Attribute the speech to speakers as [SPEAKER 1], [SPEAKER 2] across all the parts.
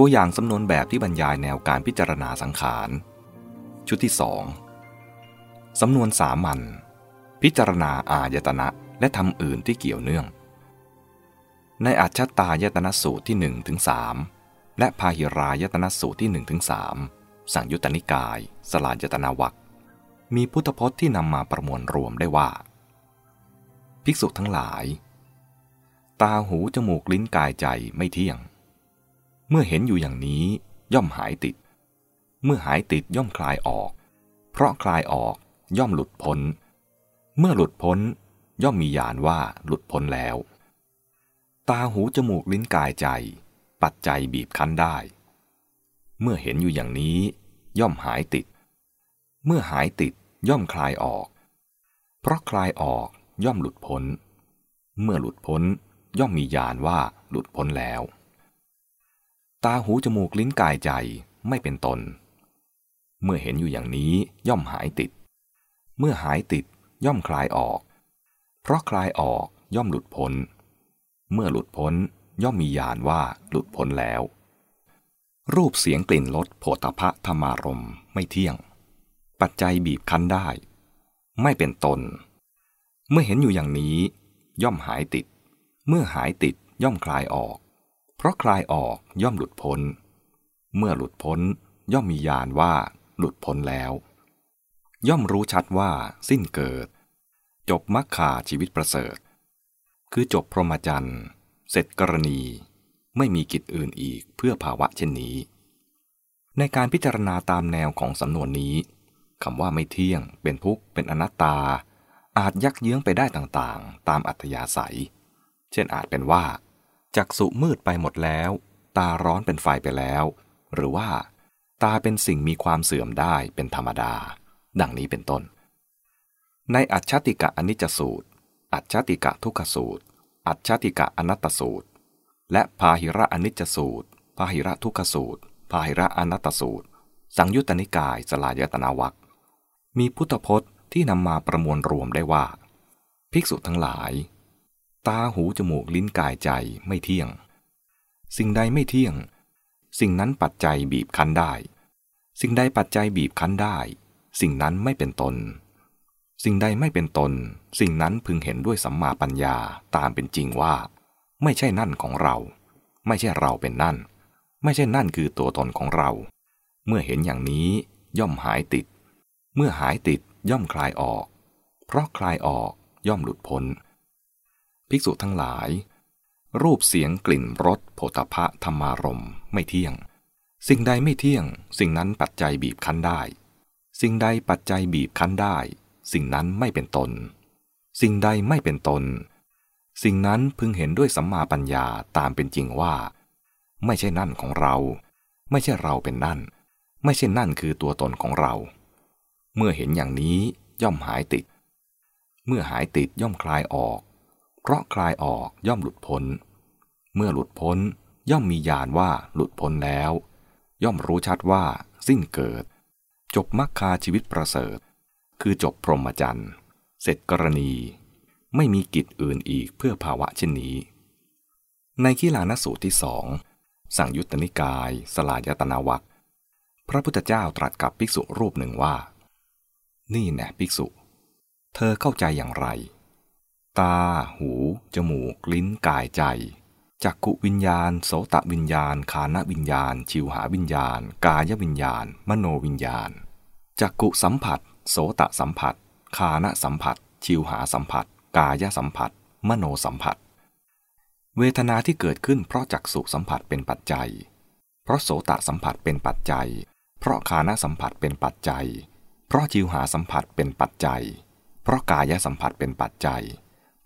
[SPEAKER 1] ตัวอย่างสำนวนแบบที่บรรยายแนวการพิจารณาสังขาร ชุดที่สองสำนวนสามัญพิจารณาอายตนะและทำอื่นที่เกี่ยวเนื่อง ในอัจฉตายตนะสูตรที่1ถึง3และพาหิรายตนะสูตรที่1ถึง3สังยุตตนิกาย สลายตนาวักมีพุทธพจน์ที่นำมาประมวลรวมได้ว่า ภิกษุทั้งหลาย ตาหูจมูกลิ้นกายใจไม่เที่ยง เมื่อเห็นอยู่อย่างนี้ย่อมหายติด เมื่อหายติดย่อมคลายออก เพราะคลายออกย่อมหลุดพ้น เมื่อหลุดพ้นย่อมมีญาณว่าหลุดพ้นแล้ว ตาหูจมูกลิ้นกายใจ ปัจจัยบีบคั้นได้ เมื่อเห็นอยู่อย่างนี้ ย่อมหายติด เมื่อหายติดย่อมคลายออก เพราะคลายออกย่อมหลุดพ้น เมื่อหลุดพ้นย่อมมีญาณว่าหลุดพ้นแล้ว ตาหูจมูกลิ้นกายใจไม่เป็นตน เมื่อเห็นอยู่อย่างนี้ย่อมหายติด เมื่อหายติดย่อมคลายออก เพราะคลายออกย่อมหลุดพ้น เมื่อหลุดพ้นย่อมมีญาณว่าหลุดพ้นแล้ว รูปเสียงกลิ่นรสโผฏฐะธรรมารมไม่เที่ยง ปัจจัยบีบคั้นได้ ไม่เป็นตน เมื่อเห็นอยู่อย่างนี้ ย่อมหายติด เมื่อหายติดย่อมคลายออก เพราะคลายออกย่อมหลุดพ้น เมื่อหลุดพ้นย่อมมีญาณว่าหลุดพ้นแล้ว ย่อมรู้ชัดว่าสิ้นเกิด จบมรรคาชีวิตประเสริฐ คือจบพรหมจรรย์ เสร็จกรณีไม่มีกิจอื่นอีกเพื่อภาวะเช่นนี้ ในการพิจารณาตามแนวของสำนวนนี้คำว่าไม่เที่ยง เป็นทุกข์เป็นอนัตตา อาจยักเยื้องไปได้ต่างๆ ตามอัธยาศัย เช่นอาจเป็นว่า จักสุมืดไปหมดแล้ว ตาร้อนเป็นไฟไปแล้ว หรือว่า ตาเป็นสิ่งมีความเสื่อมได้เป็นธรรมดา ดังนี้เป็นต้น ในอัจฉติกะอนิจจสูตร อัจฉติกะทุกขสูตร อัจฉติกะอนัตตสูตร และพาหิระอนิจจสูตร พาหิระทุกขสูตร พาหิระอนัตตสูตร สังยุตตนิกายสลายตนาวัคมีพุทธพจน์ที่นำมาประมวลรวมได้ว่า ภิกษุทั้งหลาย ตาหูจมูกลิ้นกายใจไม่เที่ยง สิ่งใดไม่เที่ยง สิ่งนั้นปัจจัยบีบคั้นได้ สิ่งใดปัจจัยบีบคั้นได้ สิ่งนั้นไม่เป็นตน สิ่งใดไม่เป็นตน สิ่งนั้นพึงเห็นด้วยสัมมาปัญญาตามเป็นจริงว่า ไม่ใช่นั่นของเรา ไม่ใช่เราเป็นนั่น ไม่ใช่นั่นคือตัวตนของเรา เมื่อเห็นอย่างนี้ย่อมหายติด เมื่อหายติดย่อมคลายออก เพราะคลายออกย่อมหลุดพ้น ภิกษุทั้งหลาย รูปเสียงกลิ่นรสโผฏฐะธรรมารมไม่เที่ยง สิ่งใดไม่เที่ยง สิ่งนั้นปัจจัยบีบคั้นได้ สิ่งใดปัจจัยบีบคั้นได้ สิ่งนั้นไม่เป็นตน สิ่งใดไม่เป็นตน สิ่งนั้นพึงเห็นด้วยสัมมาปัญญาตามเป็นจริงว่า ไม่ใช่นั่นของเรา ไม่ใช่เราเป็นนั่น ไม่ใช่นั่นคือตัวตนของเรา เมื่อเห็นอย่างนี้ย่อมหายติด เมื่อหายติดย่อมคลายออก เพราะคลายออกย่อมหลุดพ้น เมื่อหลุดพ้นย่อมมีญาณว่าหลุดพ้นแล้ว ย่อมรู้ชัดว่า สิ้นเกิด จบมรรคาชีวิตประเสริฐ คือจบพรหมจรรย์ เสร็จกรณี ไม่มีกิจอื่นอีกเพื่อภาวะเช่นนี้ ในขีลานสูตรที่สองสั่งยุตตนิกาย สลายตนาวัคพระพุทธเจ้าตรัสกับภิกษุรูปหนึ่งว่า นี่แน่ภิกษุ เธอเข้าใจอย่างไร ตา หู จมูก ลิ้น กายใจ จักกุวิญญาณ โสตวิญญาณคานวิญญาณ ชิวหาวิญญาณ กายวิญญาณ มโนวิญญาณ จักกุสัมผัส โสตสัมผัสคานสัมผัส ชิวหาสัมผัส กายสัมผัส มโนสัมผัส เวทนาที่เกิดขึ้นเพราะจักสุสัมผัสเป็นปัจจัย เพราะโสตสัมผัสเป็นปัจจัย เพราะคานสัมผัสเป็นปัจจัย เพราะจิวหาสัมผัสเป็นปัจจัย เพราะกายสัมผัสเป็นปัจจัย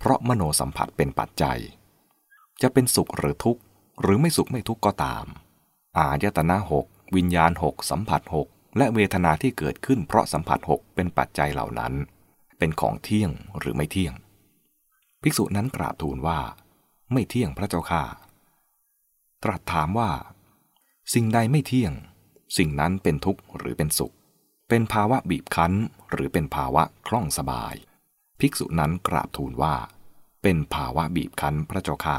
[SPEAKER 1] เพราะมโนสัมผัสเป็นปัจจัย จะเป็นสุขหรือทุกข์ หรือไม่สุขไม่ทุกข์ก็ตาม อายตนะหกวิญญาณหกสัมผัสหกและเวทนาที่เกิดขึ้นเพราะสัมผัสหกเป็นปัจจัยเหล่านั้น เป็นของเที่ยงหรือไม่เที่ยง ภิกษุนั้นกราบทูลว่า ไม่เที่ยงพระเจ้าค่ะตรัสถามว่า สิ่งใดไม่เที่ยง สิ่งนั้นเป็นทุกข์หรือเป็นสุข เป็นภาวะบีบคั้นหรือเป็นภาวะคล่องสบาย ภิกษุนั้นกราบทูลว่า เป็นภาวะบีบคั้นพระเจ้าค่ะ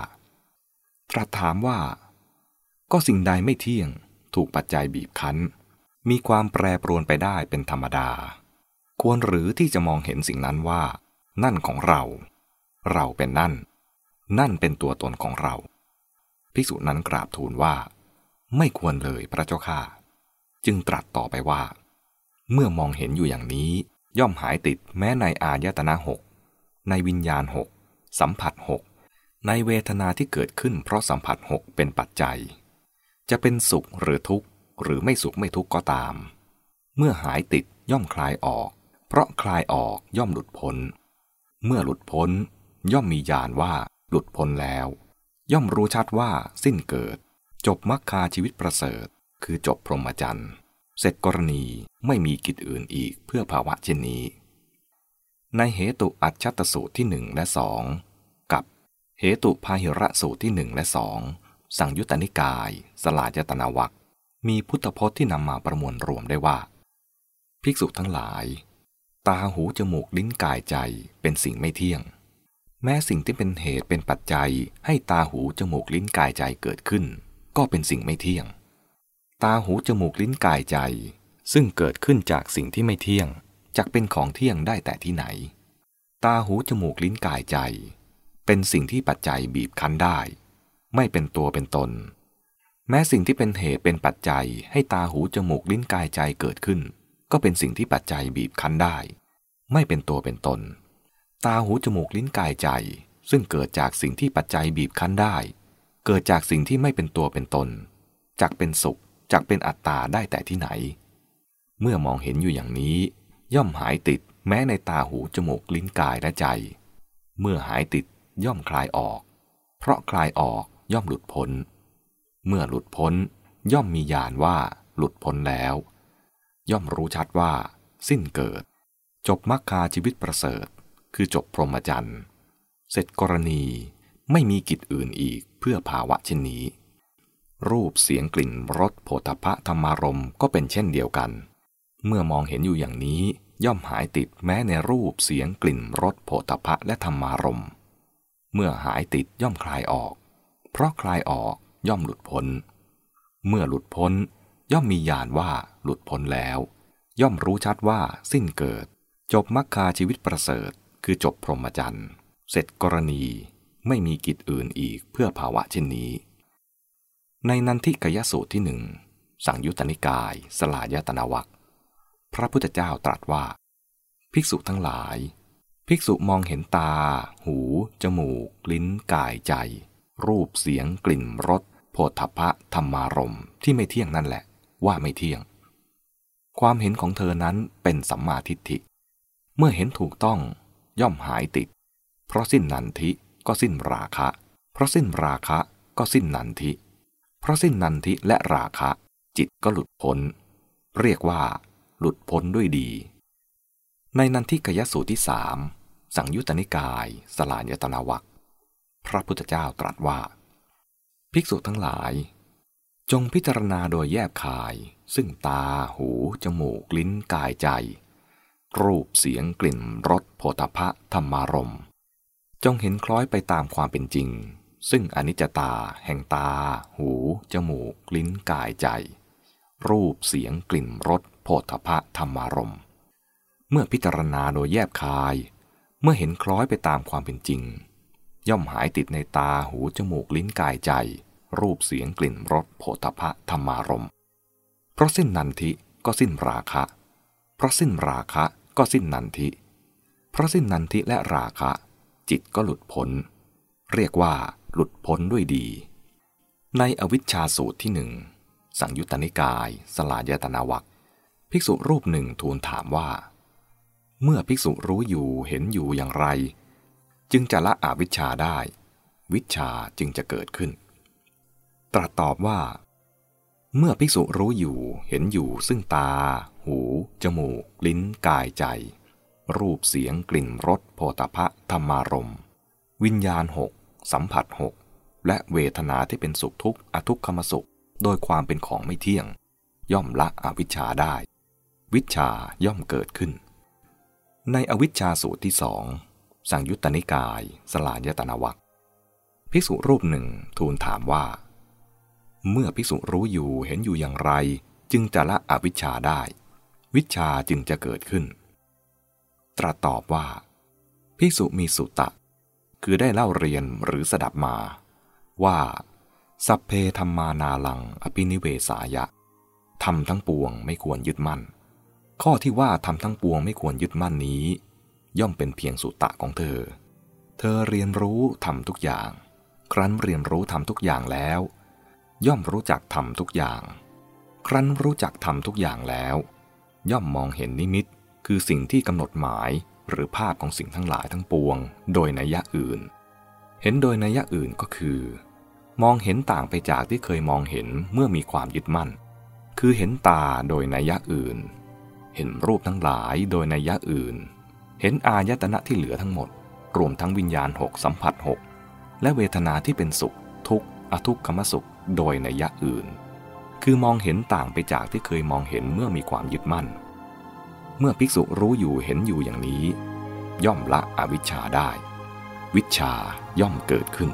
[SPEAKER 1] ตรัสถามว่า ก็สิ่งใดไม่เที่ยง ถูกปัจจัยบีบคั้น มีความแปรปรวนไปได้เป็นธรรมดา ควรหรือที่จะมองเห็นสิ่งนั้นว่า นั่นของเรา เราเป็นนั่น นั่นเป็นตัวตนของเรา ภิกษุนั้นกราบทูลว่า ไม่ควรเลยพระเจ้าข้าจึงตรัสต่อไปว่า เมื่อมองเห็นอยู่อย่างนี้ ย่อมหายติดแม้ในอายตนะหกในวิญญาณหกสัมผัสหกในเวทนาที่เกิดขึ้นเพราะสัมผัสหกเป็นปัจจัย จะเป็นสุขหรือทุกข์ หรือไม่สุขไม่ทุกข์ก็ตาม เมื่อหายติดย่อมคลายออก เพราะคลายออกย่อมหลุดพ้น เมื่อหลุดพ้น ย่อมมีญาณว่าหลุดพ้นแล้ว ย่อมรู้ชัดว่าสิ้นเกิด จบมรรคาชีวิตประเสริฐ คือจบพรหมจรรย์ เสร็จกรณีไม่มีกิจอื่นอีกเพื่อภาวะเช่นนี้ ในเหตุอัจฉตสูตรที่หนึ่งและสองกับเหตุพาหิระสูตรที่หนึ่งและสองสังยุตตนิกาย สลายตนาวักมีพุทธพจน์ที่นำมาประมวลรวมได้ว่า ภิกษุทั้งหลาย ตาหูจมูกลิ้นกายใจเป็นสิ่งไม่เที่ยง แม้สิ่งที่เป็นเหตุเป็นปัจจัยให้ตาหูจมูกลิ้นกายใจเกิดขึ้น ก็เป็นสิ่งไม่เที่ยง ตาหูจมูกลิ้นกายใจ ซึ่งเกิดขึ้นจากสิ่งที่ไม่เที่ยงจักเป็นของเที่ยงได้แต่ที่ไหน ตาหูจมูกลิ้นกายใจ เป็นสิ่งที่ปัจจัยบีบคั้นได้ ไม่เป็นตัวเป็นตน แม้สิ่งที่เป็นเหตุเป็นปัจจัยให้ตาหูจมูกลิ้นกายใจเกิดขึ้น ก็เป็นสิ่งที่ปัจจัยบีบคั้นได้ ไม่เป็นตัวเป็นตน ตาหูจมูกลิ้นกายใจ ซึ่งเกิดจากสิ่งที่ปัจจัยบีบคั้นได้ เกิดจากสิ่งที่ไม่เป็นตัวเป็นตนจักเป็นสุข จักเป็นอัตตาได้แต่ที่ไหน เมื่อมองเห็นอยู่อย่างนี้ ย่อมหายติดแม้ในตาหูจมูกลิ้นกายและใจ เมื่อหายติดย่อมคลายออก เพราะคลายออกย่อมหลุดพ้น เมื่อหลุดพ้นย่อมมีญาณว่าหลุดพ้นแล้ว ย่อมรู้ชัดว่า สิ้นเกิด จบมรรคาชีวิตประเสริฐ คือจบพรหมจรรย์ เสร็จกรณีไม่มีกิจอื่นอีกเพื่อภาวะเช่นนี้ รูปเสียงกลิ่นรสโผฏฐะธรรมารมก็เป็นเช่นเดียวกัน เมื่อมองเห็นอยู่อย่างนี้ย่อมหายติดแม้ในรูปเสียงกลิ่นรสโผฏฐะและธรรมารมเมื่อหายติดย่อมคลายออก เพราะคลายออกย่อมหลุดพ้น เมื่อหลุดพ้น ย่อมมีญาณว่าหลุดพ้นแล้ว ย่อมรู้ชัดว่าสิ้นเกิด จบมรรคาชีวิตประเสริฐ คือจบพรหมจรรย์ เสร็จกรณีไม่มีกิจอื่นอีกเพื่อภาวะเช่นนี้ ในนันทิกยสูตรที่หนึ่งสังยุตตนิกาย สลายตนาวัคพระพุทธเจ้าตรัสว่า ภิกษุทั้งหลาย ภิกษุมองเห็นตา หู จมูก ลิ้น กายใจ รูปเสียง กลิ่นรสโผฏฐพะธรรมารมที่ไม่เที่ยงนั่นแหละ ว่าไม่เที่ยง ความเห็นของเธอนั้นเป็นสัมมาทิฏฐิ เมื่อเห็นถูกต้องย่อมหายติด เพราะสิ้นนันทิก็สิ้นราคะ เพราะสิ้นราคะก็สิ้นนันทิ เพราะสิ้นนันทิและราคะ จิตก็หลุดพ้น เรียกว่า หลุดพ้นด้วยดี ในนันทิกยสูตรที่สามสังยุตตนิกาย สลายตนาวัคพระพุทธเจ้าตรัสว่า ภิกษุทั้งหลาย จงพิจารณาโดยแยบคาย ซึ่งตา หู จมูก ลิ้น กายใจ รูป เสียง กลิ่น รสโผฏฐะธรรมารม จงเห็นคล้อยไปตามความเป็นจริง ซึ่งอนิจจตา แห่งตา หู จมูก ลิ้นกายใจ รูปเสียงกลิ่นรสโผฏฐะธรรมารมเมื่อพิจารณาโดยแยบคาย เมื่อเห็นคล้อยไปตามความเป็นจริง ย่อมหายติดในตาหู จมูก ลิ้นกายใจ รูปเสียงกลิ่นรสโผฏฐะธรรมารมเพราะสิ้นนันทิก็สิ้นราคะ เพราะสิ้นราคะก็สิ้นนันทิ เพราะสิ้นนันทิและราคะ จิตก็หลุดพ้น เรียกว่า หลุดพ้นด้วยดี ในอวิชชาสูตรที่หนึ่งสังยุตตนิกาย สลายตนาวัคภิกษุรูปหนึ่งทูลถามว่า เมื่อภิกษุรู้อยู่เห็นอยู่อย่างไร จึงจะละอวิชชาได้ วิชาจึงจะเกิดขึ้น ตรัสตอบว่า เมื่อภิกษุรู้อยู่เห็นอยู่ซึ่งตา หู จมูก ลิ้น กายใจ รูปเสียงกลิ่นรสโผฏฐะธรรมารม วิญญาณหก สัมผัสหกและเวทนาที่เป็นสุขทุกข์อทุกขมสุข โดยความเป็นของไม่เที่ยง ย่อมละอวิชชาได้ วิชาย่อมเกิดขึ้น ในอวิชชาสูตรที่สองสังยุตตนิกาย สลายตนาวัคภิกษุรูปหนึ่งทูลถามว่า เมื่อภิกษุรู้อยู่เห็นอยู่อย่างไร จึงจะละอวิชชาได้ วิชาจึงจะเกิดขึ้น ตรัสตอบว่า ภิกษุมีสุตะ คือได้เล่าเรียนหรือสดับมา ว่า สัพเพธรรมานาลัง อภินิเวสายะทำทั้งปวงไม่ควรยึดมั่น ข้อที่ว่าทำทั้งปวงไม่ควรยึดมั่นนี้ ย่อมเป็นเพียงสุตะของเธอ เธอเรียนรู้ทำทุกอย่าง ครั้นเรียนรู้ทำทุกอย่างแล้ว ย่อมรู้จักทำทุกอย่าง ครั้นรู้จักทำทุกอย่างแล้ว ย่อมมองเห็นนิมิตคือสิ่งที่กำหนดหมาย หรือภาพของสิ่งทั้งหลายทั้งปวง โดยนัยยะอื่น เห็นโดยนัยยะอื่นก็คือ มองเห็นต่างไปจากที่เคยมองเห็นเมื่อมีความยึดมั่น คือเห็นตาโดยนัยยะอื่น เห็นรูปทั้งหลายโดยนัยยะอื่น เห็นอายตนะที่เหลือทั้งหมด รวมทั้งวิญญาณหกสัมผัสหกและเวทนาที่เป็นสุข ทุกข์อทุกขมสุข โดยนัยยะอื่น คือมองเห็นต่างไปจากที่เคยมองเห็นเมื่อมีความยึดมั่น เมื่อภิกษุรู้อยู่เห็นอยู่อย่างนี้ ย่อมละอวิชชาได้ วิชาย่อมเกิดขึ้น